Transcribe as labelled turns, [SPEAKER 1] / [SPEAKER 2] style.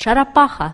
[SPEAKER 1] черепаха